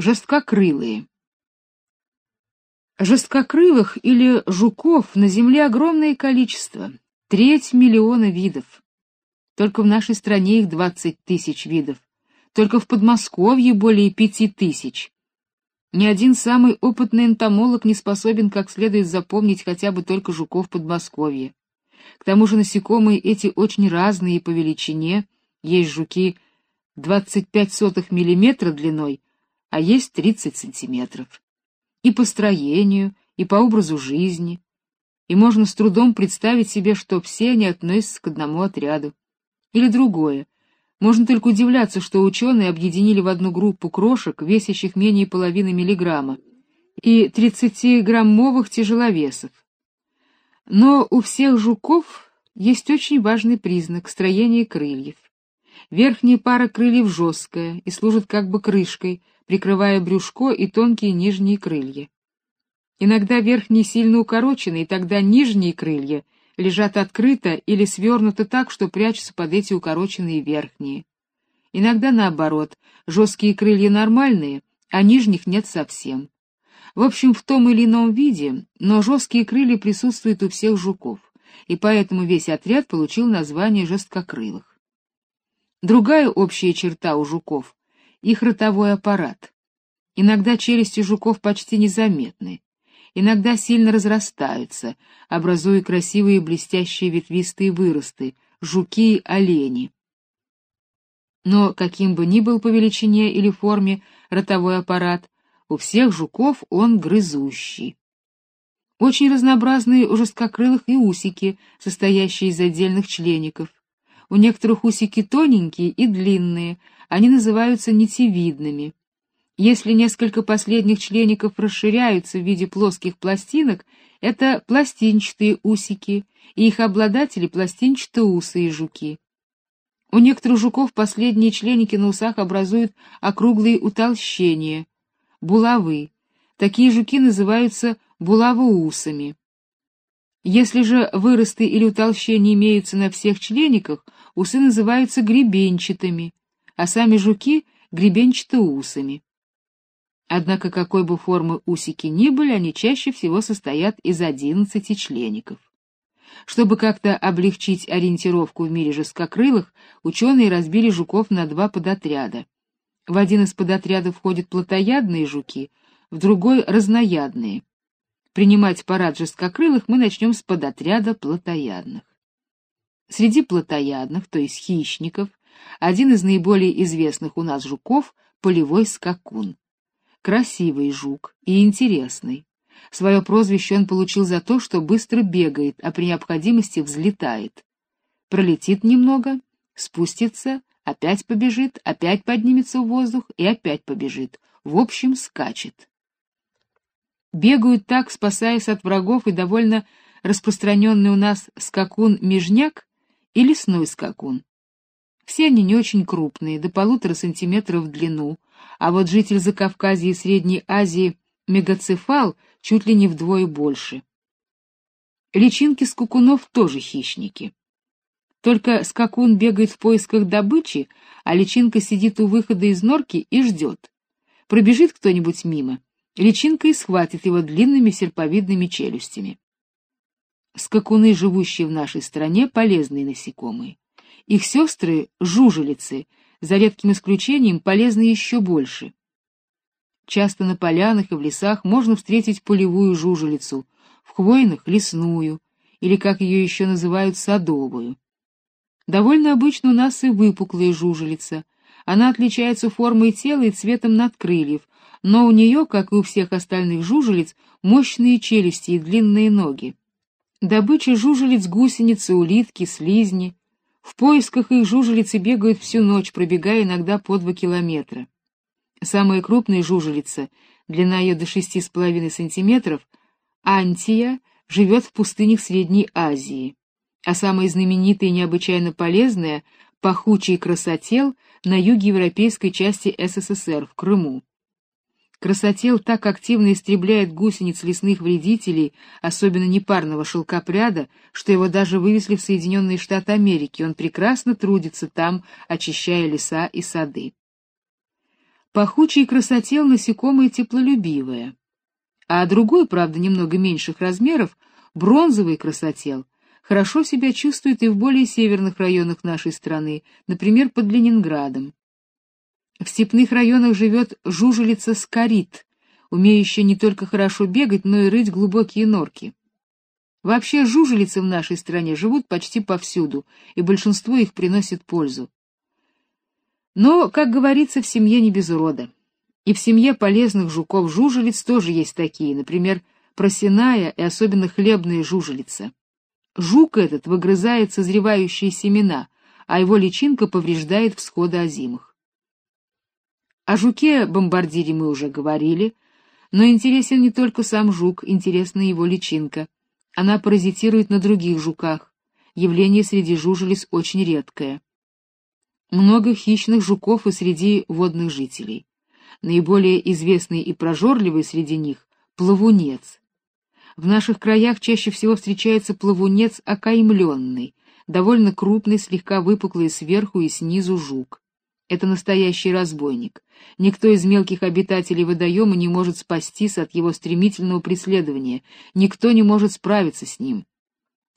Жесткокрылые. Жесткокрылых или жуков на Земле огромное количество, треть миллиона видов. Только в нашей стране их 20 тысяч видов, только в Подмосковье более пяти тысяч. Ни один самый опытный энтомолог не способен как следует запомнить хотя бы только жуков Подмосковья. К тому же насекомые эти очень разные по величине, есть жуки 25 сотых миллиметра длиной, а есть 30 сантиметров. И по строению, и по образу жизни. И можно с трудом представить себе, что все они относятся к одному отряду. Или другое. Можно только удивляться, что ученые объединили в одну группу крошек, весящих менее половины миллиграмма, и 30-граммовых тяжеловесов. Но у всех жуков есть очень важный признак строения крыльев. Верхняя пара крыльев жесткая и служит как бы крышкой, прикрывая брюшко и тонкие нижние крылья. Иногда верхние сильно укорочены, и тогда нижние крылья лежат открыто или свернуты так, что прячутся под эти укороченные верхние. Иногда наоборот, жесткие крылья нормальные, а нижних нет совсем. В общем, в том или ином виде, но жесткие крылья присутствуют у всех жуков, и поэтому весь отряд получил название жесткокрылых. Другая общая черта у жуков — их ротовой аппарат. Иногда челюсти жуков почти незаметны, иногда сильно разрастаются, образуя красивые блестящие ветвистые выросты, жуки-олени. Но каким бы ни был по величине или форме ротовой аппарат, у всех жуков он грызущий. Очень разнообразные у жесткокрылых и усики, состоящие из отдельных члеников. У некоторых усики тоненькие и длинные, они называются нитевидными. Если несколько последних члеников расширяются в виде плоских пластинок, это пластинчатые усики, и их обладатели пластинчатоусые жуки. У некоторых жуков последние членики на усах образуют округлые утолщения, булавы. Такие жуки называются булавоусами. Если же выросты или утолщения имеются на всех члениках, усы называются гребенчатыми, а сами жуки — гребенчатоусами. Однако какой бы формы усики ни были, они чаще всего состоят из одиннадцати члеников. Чтобы как-то облегчить ориентировку в мире жесткокрылых, ученые разбили жуков на два подотряда. В один из подотрядов входят плотоядные жуки, в другой — разноядные. Принимать парад жесткокрылых мы начнем с подотряда плотоядных. Среди плотоядных, то есть хищников, один из наиболее известных у нас жуков — полевой скакун. Красивый жук и интересный. Свое прозвище он получил за то, что быстро бегает, а при необходимости взлетает. Пролетит немного, спустится, опять побежит, опять поднимется в воздух и опять побежит. В общем, скачет. Бегают так, спасаясь от врагов, и довольно распространенный у нас скакун-межняк и лесной скакун. Все они не очень крупные, до полутора сантиметров в длину, а вот житель Закавказья и Средней Азии мегацефал чуть ли не вдвое больше. Личинки скакунов тоже хищники. Только скакун бегает в поисках добычи, а личинка сидит у выхода из норки и ждет. Пробежит кто-нибудь мимо, личинка и схватит его длинными серповидными челюстями. Скакуны, живущие в нашей стране, полезные насекомые. Их сестры — жужелицы, за редким исключением полезны еще больше. Часто на полянах и в лесах можно встретить полевую жужелицу, в хвойных — лесную, или, как ее еще называют, садовую. Довольно обычно у нас и выпуклая жужелица. Она отличается формой тела и цветом надкрыльев, но у нее, как и у всех остальных жужелиц, мощные челюсти и длинные ноги. Добыча жужелиц гусеницы, улитки, слизни. В поисках их жужелицы бегают всю ночь, пробегая иногда по два километра. Самая крупная жужелица, длина ее до шести с половиной сантиметров, антия, живет в пустынях Средней Азии, а самая знаменитая и необычайно полезная — пахучий красотел на юге европейской части СССР, в Крыму. Красотел так активно истребляет гусениц лесных вредителей, особенно непарного шелкопряда, что его даже вывезли в Соединенные Штаты Америки, он прекрасно трудится там, очищая леса и сады. Пахучий красотел насекомое теплолюбивое, а другой, правда, немного меньших размеров, бронзовый красотел, хорошо себя чувствует и в более северных районах нашей страны, например, под Ленинградом. В степных районах живет жужелица-скорит, умеющая не только хорошо бегать, но и рыть глубокие норки. Вообще жужелицы в нашей стране живут почти повсюду, и большинство их приносит пользу. Но, как говорится, в семье не без урода. И в семье полезных жуков-жужелиц тоже есть такие, например, просиная и особенно хлебная жужелица. Жук этот выгрызает созревающие семена, а его личинка повреждает всходы озимых. О жуке-бомбардире мы уже говорили, но интересен не только сам жук, интересна его личинка. Она паразитирует на других жуках. Явление среди жужелиц очень редкое. Много хищных жуков и среди водных жителей. Наиболее известный и прожорливый среди них — плавунец. В наших краях чаще всего встречается плавунец окаймленный, довольно крупный, слегка выпуклый сверху и снизу жук. Это настоящий разбойник. Никто из мелких обитателей водоема не может спастись от его стремительного преследования, никто не может справиться с ним.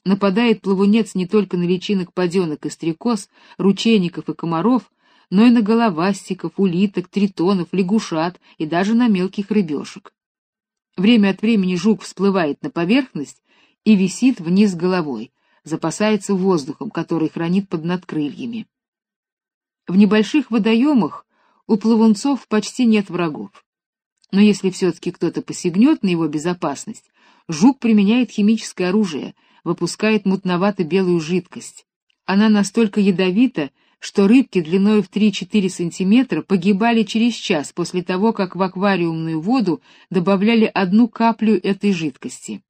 Нападает плавунец не только на личинок паденок и стрекоз, ручейников и комаров, но и на головастиков, улиток, тритонов, лягушат и даже на мелких рыбешек. Время от времени жук всплывает на поверхность и висит вниз головой, запасается воздухом, который хранит под надкрыльями. В небольших водоемах у плавунцов почти нет врагов. Но если все-таки кто-то посягнет на его безопасность, жук применяет химическое оружие, выпускает мутновато-белую жидкость. Она настолько ядовита, что рыбки длиной в 3-4 сантиметра погибали через час после того, как в аквариумную воду добавляли одну каплю этой жидкости.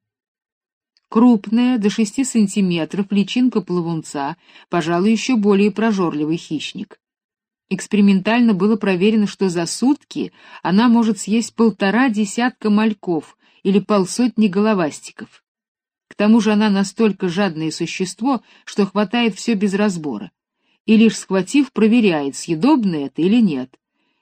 Крупная, до 6 сантиметров, личинка плавунца, пожалуй, еще более прожорливый хищник. Экспериментально было проверено, что за сутки она может съесть полтора десятка мальков или полсотни головастиков. К тому же она настолько жадное существо, что хватает все без разбора. И лишь схватив, проверяет, съедобно это или нет.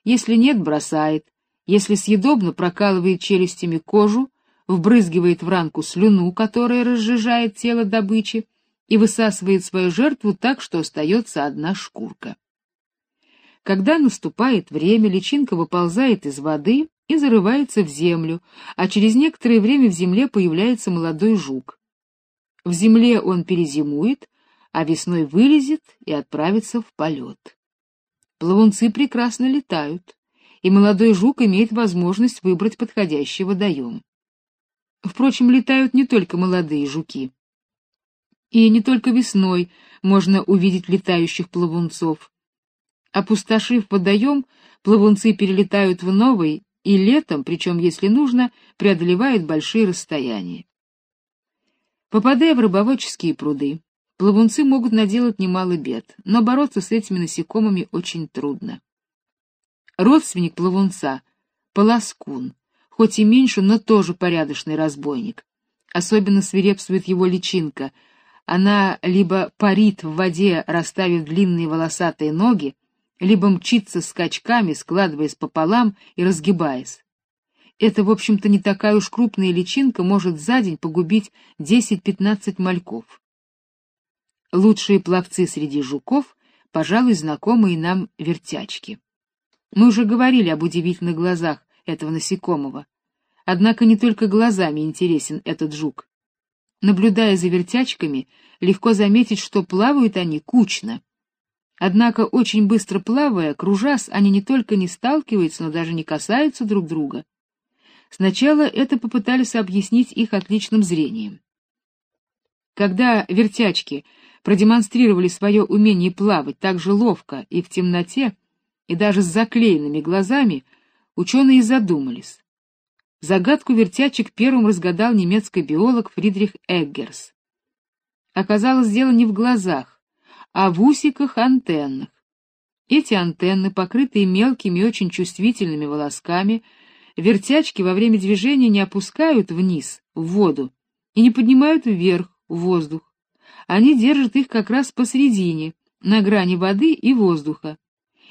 Если нет, бросает. Если съедобно, прокалывает челюстями кожу, вбрызгивает в ранку слюну, которая разжижает тело добычи, и высасывает свою жертву так, что остается одна шкурка. Когда наступает время, личинка выползает из воды и зарывается в землю, а через некоторое время в земле появляется молодой жук. В земле он перезимует, а весной вылезет и отправится в полет. Плавунцы прекрасно летают, и молодой жук имеет возможность выбрать подходящий водоем. Впрочем, летают не только молодые жуки. И не только весной можно увидеть летающих плавунцов. Опустошив водоем, плавунцы перелетают в новый и летом, причем, если нужно, преодолевают большие расстояния. Попадая в рыбоводческие пруды, плавунцы могут наделать немало бед, но бороться с этими насекомыми очень трудно. Родственник плавунца — полоскун, хоть и меньше, но тоже порядочный разбойник. Особенно свирепствует его личинка. Она либо парит в воде, расставив длинные волосатые ноги, либо мчится скачками, складываясь пополам и разгибаясь. Это, в общем-то, не такая уж крупная личинка может за день погубить 10-15 мальков. Лучшие пловцы среди жуков, пожалуй, знакомые нам вертячки. Мы уже говорили об удивительных глазах этого насекомого. Однако не только глазами интересен этот жук. Наблюдая за вертячками, легко заметить, что плавают они кучно. Однако очень быстро плавая, кружась, они не только не сталкиваются, но даже не касаются друг друга. Сначала это попытались объяснить их отличным зрением. Когда вертячки продемонстрировали свое умение плавать так же ловко и в темноте, и даже с заклеенными глазами, ученые задумались. Загадку вертячек первым разгадал немецкий биолог Фридрих Эггерс. Оказалось, дело не в глазах, а в усиках-антеннах. Эти антенны, покрытые мелкими и очень чувствительными волосками, вертячки во время движения не опускают вниз, в воду, и не поднимают вверх, в воздух. Они держат их как раз посередине, на грани воды и воздуха.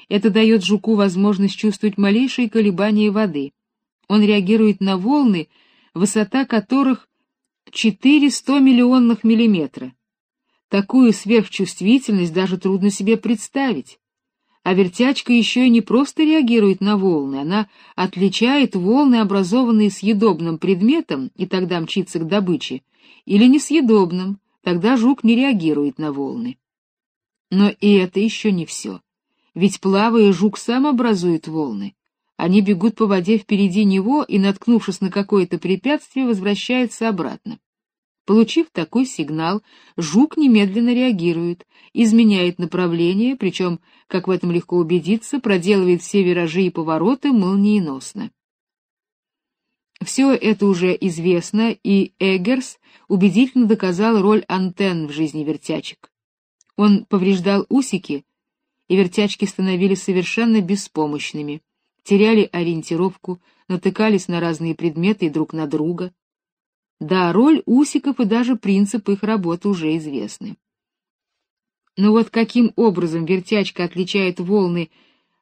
Это дает жуку возможность чувствовать малейшие колебания воды. Он реагирует на волны, высота которых 400 миллионных миллиметра. Такую сверхчувствительность даже трудно себе представить. А вертячка еще и не просто реагирует на волны, она отличает волны, образованные съедобным предметом, и тогда мчится к добыче, или несъедобным, тогда жук не реагирует на волны. Но и это еще не все. Ведь плавая, жук сам образует волны. Они бегут по воде впереди него и, наткнувшись на какое-то препятствие, возвращаются обратно. Получив такой сигнал, жук немедленно реагирует, изменяет направление, причем, как в этом легко убедиться, проделывает все виражи и повороты молниеносно. Все это уже известно, и Эггерс убедительно доказал роль антенн в жизни вертячек. Он повреждал усики, и вертячки становились совершенно беспомощными, теряли ориентировку, натыкались на разные предметы и друг на друга. Да, роль усиков и даже принцип их работы уже известны. Но вот каким образом вертячка отличает волны,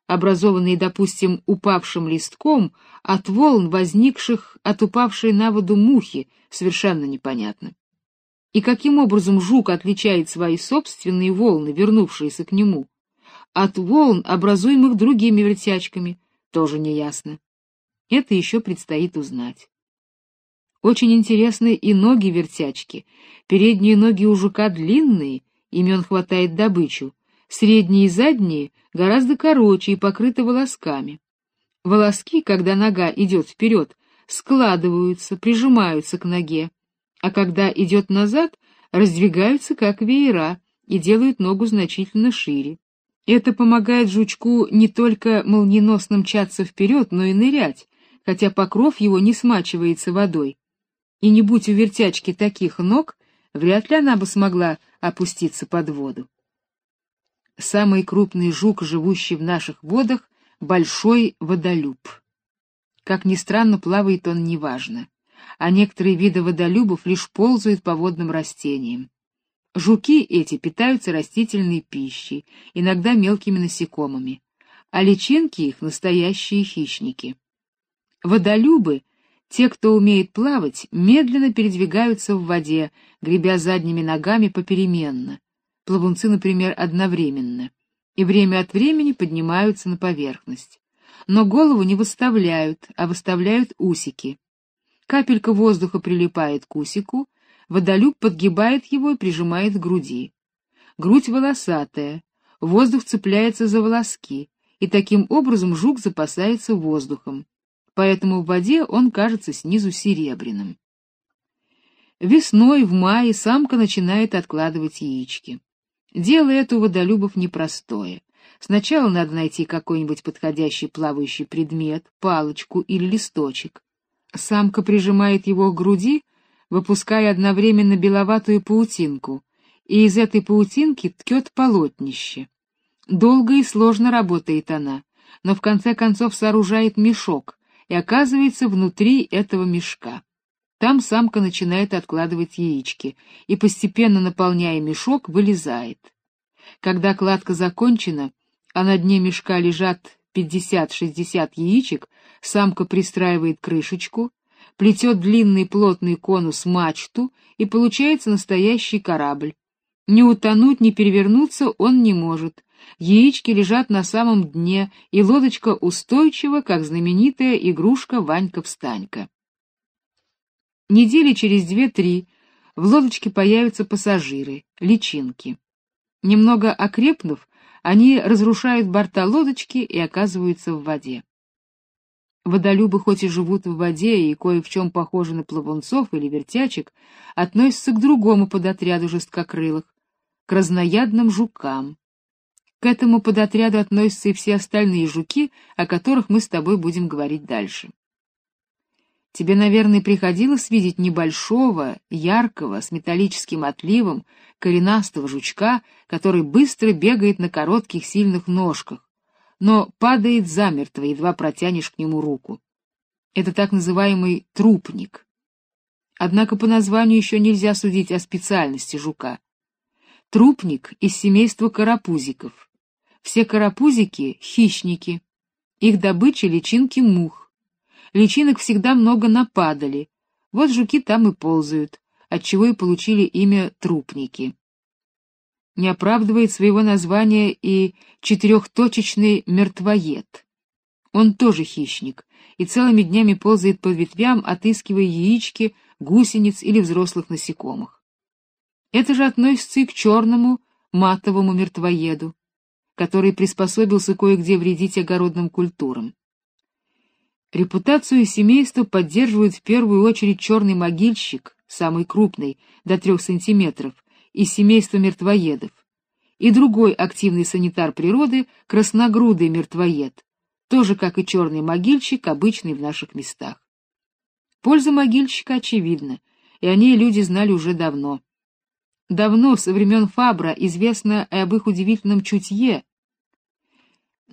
образованные, допустим, упавшим листком, от волн, возникших от упавшей на воду мухи, совершенно непонятно. И каким образом жук отличает свои собственные волны, вернувшиеся к нему, от волн, образуемых другими вертячками, тоже неясно. Это еще предстоит узнать. Очень интересны и ноги вертячки. Передние ноги у жука длинные, ими он хватает добычу. Средние и задние гораздо короче и покрыты волосками. Волоски, когда нога идет вперед, складываются, прижимаются к ноге, а когда идет назад, раздвигаются как веера и делают ногу значительно шире. Это помогает жучку не только молниеносно мчаться вперед, но и нырять, хотя покров его не смачивается водой и не будь у вертячки таких ног, вряд ли она бы смогла опуститься под воду. Самый крупный жук, живущий в наших водах, большой водолюб. Как ни странно, плавает он неважно, а некоторые виды водолюбов лишь ползают по водным растениям. Жуки эти питаются растительной пищей, иногда мелкими насекомыми, а личинки их настоящие хищники. Водолюбы те, кто умеет плавать, медленно передвигаются в воде, гребя задними ногами попеременно. Плавунцы, например, одновременно. И время от времени поднимаются на поверхность. Но голову не выставляют, а выставляют усики. Капелька воздуха прилипает к усику, водолюб подгибает его и прижимает к груди. Грудь волосатая, воздух цепляется за волоски, и таким образом жук запасается воздухом поэтому в воде он кажется снизу серебряным. Весной, в мае, самка начинает откладывать яички. Дело это у водолюбов непростое. Сначала надо найти какой-нибудь подходящий плавающий предмет, палочку или листочек. Самка прижимает его к груди, выпуская одновременно беловатую паутинку, и из этой паутинки ткет полотнище. Долго и сложно работает она, но в конце концов сооружает мешок, и оказывается внутри этого мешка. Там самка начинает откладывать яички и, постепенно наполняя мешок, вылезает. Когда кладка закончена, а на дне мешка лежат 50-60 яичек, самка пристраивает крышечку, плетет длинный плотный конус мачту, и получается настоящий корабль. Не утонуть, не перевернуться он не может, Яички лежат на самом дне, и лодочка устойчива, как знаменитая игрушка Ванька-встанька. Недели через две-три в лодочке появятся пассажиры, личинки. Немного окрепнув, они разрушают борта лодочки и оказываются в воде. Водолюбы хоть и живут в воде и кое в чем похожи на плавунцов или вертячек, относятся к другому подотряду жесткокрылых, к разноядным жукам. К этому подотряду относятся и все остальные жуки, о которых мы с тобой будем говорить дальше. Тебе, наверное, приходилось видеть небольшого, яркого, с металлическим отливом, коренастого жучка, который быстро бегает на коротких сильных ножках, но падает замертво, едва протянешь к нему руку. Это так называемый трупник. Однако по названию еще нельзя судить о специальности жука. Трупник из семейства карапузиков. Все карапузики — хищники. Их добыча — личинки мух. Личинок всегда много нападали. Вот жуки там и ползают, отчего и получили имя трупники. Не оправдывает своего названия и четырехточечный мертвоед. Он тоже хищник и целыми днями ползает по ветвям, отыскивая яички, гусениц или взрослых насекомых. Это же относится и к черному матовому мертвоеду, который приспособился кое-где вредить огородным культурам. Репутацию семейства поддерживает в первую очередь черный могильщик, самый крупный, до трех сантиметров, из семейства мертвоедов, и другой активный санитар природы, красногрудый мертвоед, тоже, как и черный могильщик, обычный в наших местах. Польза могильщика очевидна, и о ней люди знали уже давно. Давно, со времен Фабра, известно об их удивительном чутье.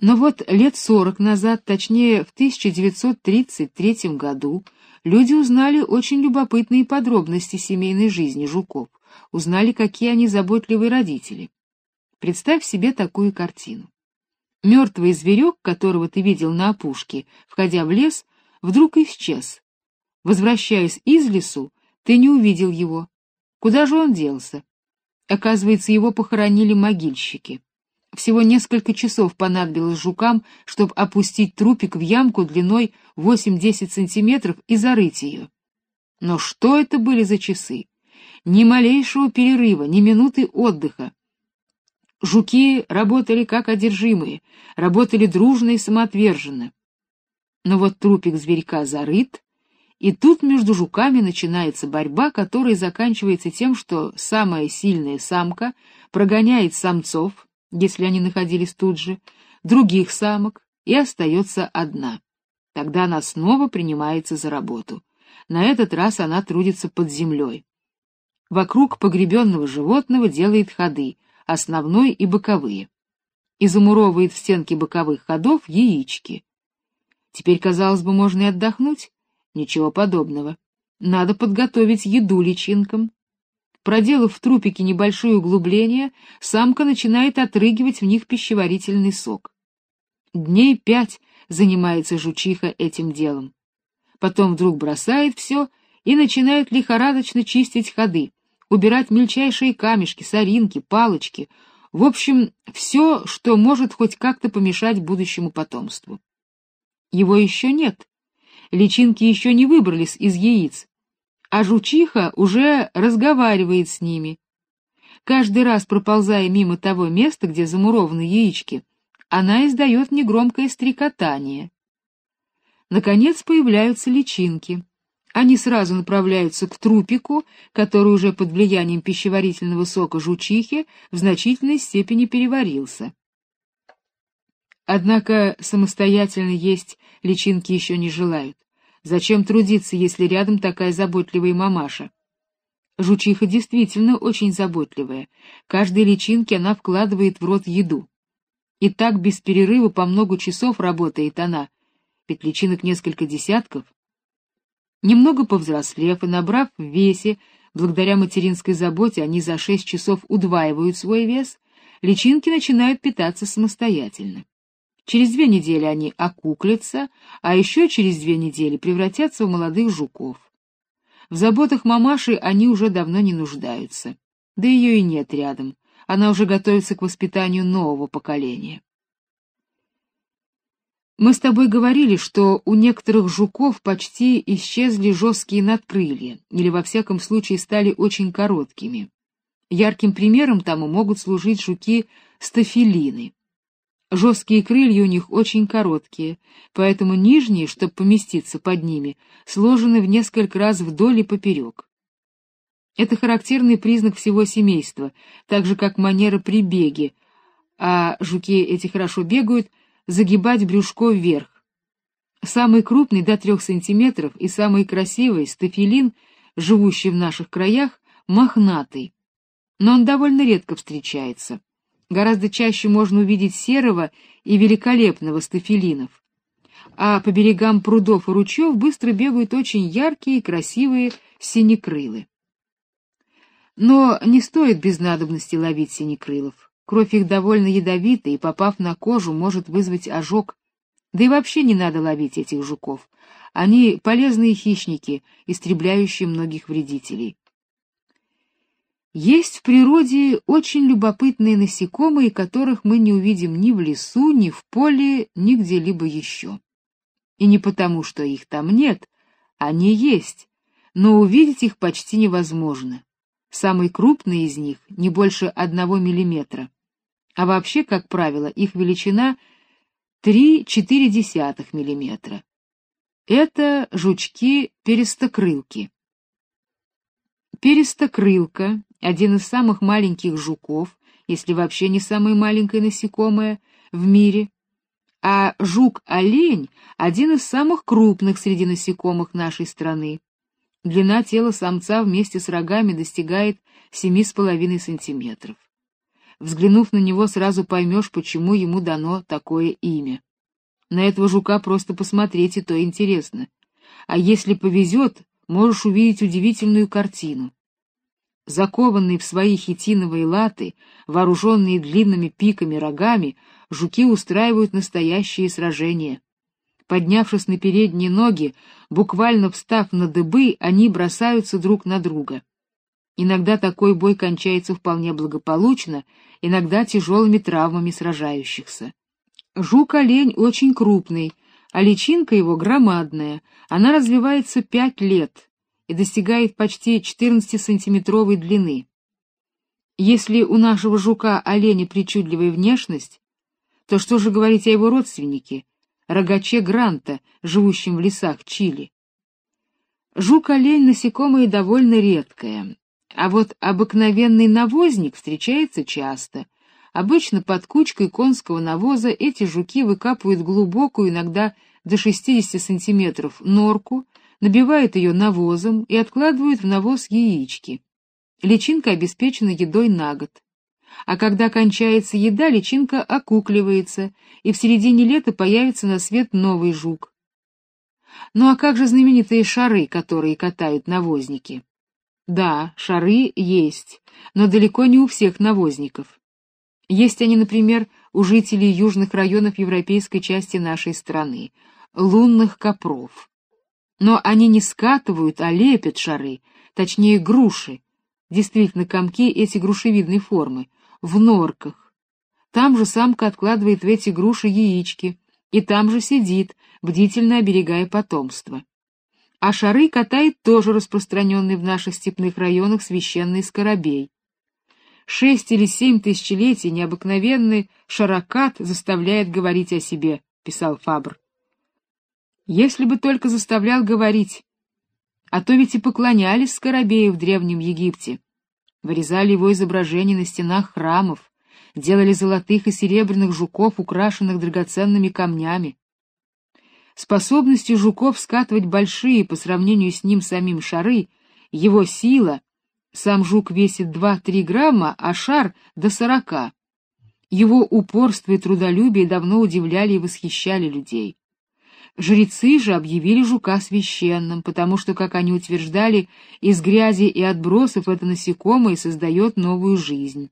Но вот лет сорок назад, точнее в 1933 году, люди узнали очень любопытные подробности семейной жизни жуков, узнали, какие они заботливые родители. Представь себе такую картину. Мертвый зверек, которого ты видел на опушке, входя в лес, вдруг исчез. Возвращаясь из лесу, ты не увидел его. Куда же он делся? Оказывается, его похоронили могильщики. Всего несколько часов понадобилось жукам, чтобы опустить трупик в ямку длиной 8-10 сантиметров и зарыть ее. Но что это были за часы? Ни малейшего перерыва, ни минуты отдыха. Жуки работали как одержимые, работали дружно и самоотверженно. Но вот трупик зверька зарыт, и тут между жуками начинается борьба, которая заканчивается тем, что самая сильная самка прогоняет самцов, если они находились тут же, других самок, и остается одна. Тогда она снова принимается за работу. На этот раз она трудится под землей. Вокруг погребенного животного делает ходы, основной и боковые. И замуровывает в стенки боковых ходов яички. Теперь, казалось бы, можно и отдохнуть. Ничего подобного. Надо подготовить еду личинкам. Проделав в трупике небольшое углубление, самка начинает отрыгивать в них пищеварительный сок. Дней пять занимается жучиха этим делом. Потом вдруг бросает все и начинает лихорадочно чистить ходы, убирать мельчайшие камешки, соринки, палочки, в общем, все, что может хоть как-то помешать будущему потомству. Его еще нет. Личинки еще не выбрались из яиц, а жучиха уже разговаривает с ними. Каждый раз проползая мимо того места, где замурованы яички, она издает негромкое стрекотание. Наконец появляются личинки. Они сразу направляются к трупику, который уже под влиянием пищеварительного сока жучихи в значительной степени переварился. Однако самостоятельно есть личинки еще не желают. Зачем трудиться, если рядом такая заботливая мамаша? Жучиха действительно очень заботливая. Каждой личинке она вкладывает в рот еду. И так без перерыва по много часов работает она, ведь личинок несколько десятков, Немного повзрослев и набрав в весе, благодаря материнской заботе они за шесть часов удваивают свой вес, личинки начинают питаться самостоятельно. Через две недели они окуклятся, а еще через две недели превратятся в молодых жуков. В заботах мамаши они уже давно не нуждаются. Да ее и нет рядом. Она уже готовится к воспитанию нового поколения. Мы с тобой говорили, что у некоторых жуков почти исчезли жесткие надкрылья, или во всяком случае стали очень короткими. Ярким примером тому могут служить жуки-стафилины. Жесткие крылья у них очень короткие, поэтому нижние, чтобы поместиться под ними, сложены в несколько раз вдоль и поперек. Это характерный признак всего семейства, так же как манера при беге, а жуки эти хорошо бегают — загибать брюшко вверх. Самый крупный до трех сантиметров и самый красивый стафилин, живущий в наших краях, мохнатый. Но он довольно редко встречается. Гораздо чаще можно увидеть серого и великолепного стафилинов. А по берегам прудов и ручьев быстро бегают очень яркие и красивые синекрылы. Но не стоит без надобности ловить синекрылов. Кровь их довольно ядовита и, попав на кожу, может вызвать ожог. Да и вообще не надо ловить этих жуков. Они полезные хищники, истребляющие многих вредителей. Есть в природе очень любопытные насекомые, которых мы не увидим ни в лесу, ни в поле, ни где-либо еще. И не потому, что их там нет, они есть, но увидеть их почти невозможно. Самый крупный из них не больше одного миллиметра. А вообще, как правило, их величина 3,4 миллиметра. Это жучки-перистокрылки. Перистокрылка — один из самых маленьких жуков, если вообще не самое маленькое насекомое в мире, а жук-олень — один из самых крупных среди насекомых нашей страны. Длина тела самца вместе с рогами достигает 7,5 сантиметров. Взглянув на него, сразу поймешь, почему ему дано такое имя. На этого жука просто посмотреть и то интересно. А если повезет, можешь увидеть удивительную картину. Закованные в свои хитиновые латы, вооруженные длинными пиками рогами, жуки устраивают настоящие сражения. Поднявшись на передние ноги, буквально встав на дыбы, они бросаются друг на друга. Иногда такой бой кончается вполне благополучно, иногда тяжелыми травмами сражающихся. Жук-олень очень крупный, а личинка его громадная, она развивается пять лет и достигает почти 14-сантиметровой длины. Если у нашего жука-оленя причудливая внешность, то что же говорить о его родственнике, рогаче Гранта, живущем в лесах Чили? Жук-олень насекомое довольно редкое, а вот обыкновенный навозник встречается часто — Обычно под кучкой конского навоза эти жуки выкапывают глубокую, иногда до 60 сантиметров, норку, набивают ее навозом и откладывают в навоз яички. Личинка обеспечена едой на год. А когда кончается еда, личинка окукливается, и в середине лета появится на свет новый жук. Ну а как же знаменитые шары, которые катают навозники? Да, шары есть, но далеко не у всех навозников. Есть они, например, у жителей южных районов европейской части нашей страны, лунных копров. Но они не скатывают, а лепят шары, точнее груши, действительно комки эти грушевидной формы, в норках. Там же самка откладывает в эти груши яички, и там же сидит, бдительно оберегая потомство. А шары катает тоже распространенный в наших степных районах священный скоробей шесть или семь тысячелетий необыкновенный шарокат заставляет говорить о себе, писал Фабр. Если бы только заставлял говорить. А то ведь и поклонялись Скоробею в древнем Египте. Вырезали его изображения на стенах храмов, делали золотых и серебряных жуков, украшенных драгоценными камнями. Способностью жуков скатывать большие по сравнению с ним самим шары, его сила сам жук весит 2-3 грамма, а шар — до 40. Его упорство и трудолюбие давно удивляли и восхищали людей. Жрецы же объявили жука священным, потому что, как они утверждали, из грязи и отбросов это насекомое создает новую жизнь.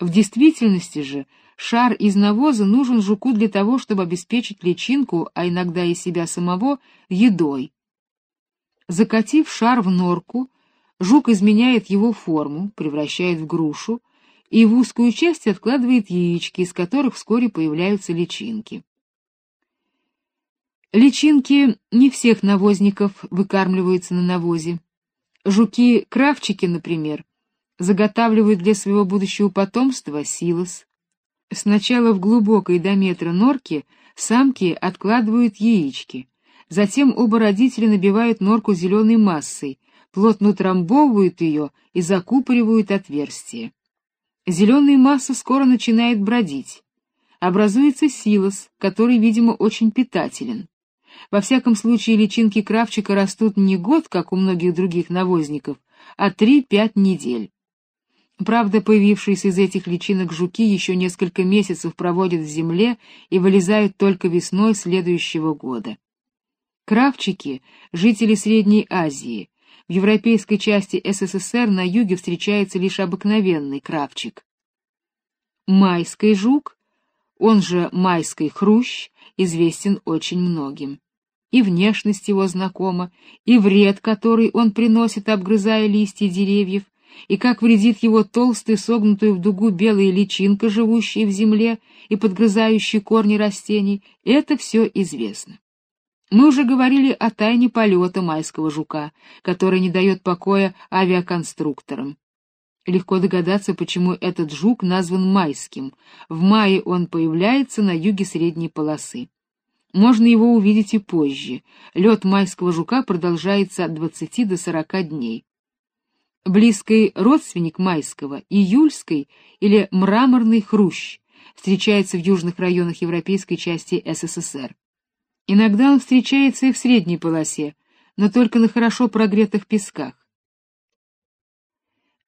В действительности же шар из навоза нужен жуку для того, чтобы обеспечить личинку, а иногда и себя самого, едой. Закатив шар в норку, Жук изменяет его форму, превращает в грушу и в узкую часть откладывает яички, из которых вскоре появляются личинки. Личинки не всех навозников выкармливаются на навозе. Жуки-кравчики, например, заготавливают для своего будущего потомства силос. Сначала в глубокой до метра норке самки откладывают яички, затем оба родителя набивают норку зеленой массой, плотно утрамбовывают ее и закупоривают отверстие. Зеленая масса скоро начинает бродить. Образуется силос, который, видимо, очень питателен. Во всяком случае, личинки кравчика растут не год, как у многих других навозников, а 3-5 недель. Правда, появившиеся из этих личинок жуки еще несколько месяцев проводят в земле и вылезают только весной следующего года. Кравчики — жители Средней Азии, в европейской части СССР на юге встречается лишь обыкновенный кравчик. Майский жук, он же майский хрущ, известен очень многим. И внешность его знакома, и вред, который он приносит, обгрызая листья деревьев, и как вредит его толстая, согнутая в дугу белая личинка, живущая в земле и подгрызающая корни растений, это все известно. Мы уже говорили о тайне полета майского жука, который не дает покоя авиаконструкторам. Легко догадаться, почему этот жук назван майским. В мае он появляется на юге средней полосы. Можно его увидеть и позже. Лед майского жука продолжается от 20 до 40 дней. Близкий родственник майского, июльский или мраморный хрущ, встречается в южных районах европейской части СССР. Иногда он встречается и в средней полосе, но только на хорошо прогретых песках.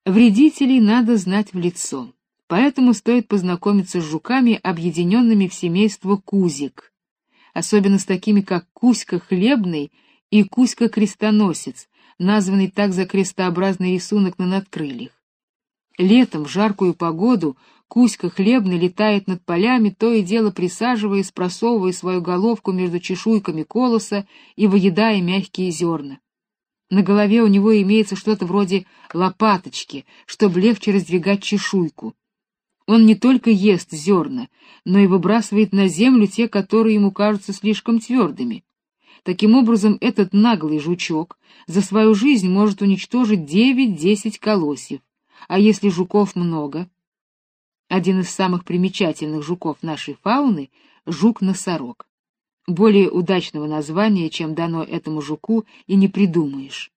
Вредителей надо знать в лицо, поэтому стоит познакомиться с жуками, объединенными в семейство кузик, особенно с такими, как кузька хлебный и кузька крестоносец, названный так за крестообразный рисунок на надкрыльях. Летом в жаркую погоду Кузька хлебный летает над полями, то и дело присаживаясь, просовывая свою головку между чешуйками колоса и выедая мягкие зерна. На голове у него имеется что-то вроде лопаточки, чтобы легче раздвигать чешуйку. Он не только ест зерна, но и выбрасывает на землю те, которые ему кажутся слишком твердыми. Таким образом, этот наглый жучок за свою жизнь может уничтожить девять-десять колосьев, а если жуков много? Один из самых примечательных жуков нашей фауны — жук-носорог. Более удачного названия, чем дано этому жуку, и не придумаешь.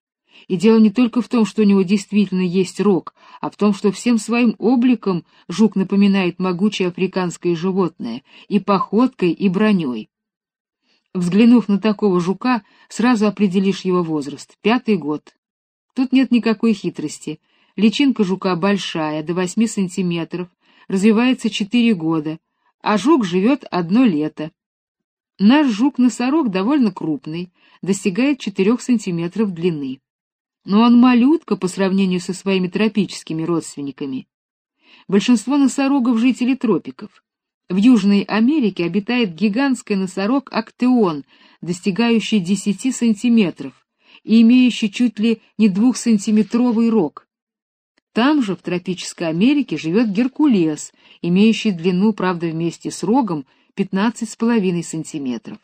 И дело не только в том, что у него действительно есть рог, а в том, что всем своим обликом жук напоминает могучее африканское животное и походкой, и броней. Взглянув на такого жука, сразу определишь его возраст — пятый год. Тут нет никакой хитрости. Личинка жука большая, до восьми сантиметров, развивается четыре года, а жук живет одно лето. Наш жук-носорог довольно крупный, достигает четырех сантиметров длины. Но он малютка по сравнению со своими тропическими родственниками. Большинство носорогов — жители тропиков. В Южной Америке обитает гигантский носорог актеон, достигающий 10 сантиметров и имеющий чуть ли не двухсантиметровый рог. Там же, в тропической Америке, живет геркулес, имеющий длину, правда, вместе с рогом 15,5 сантиметров.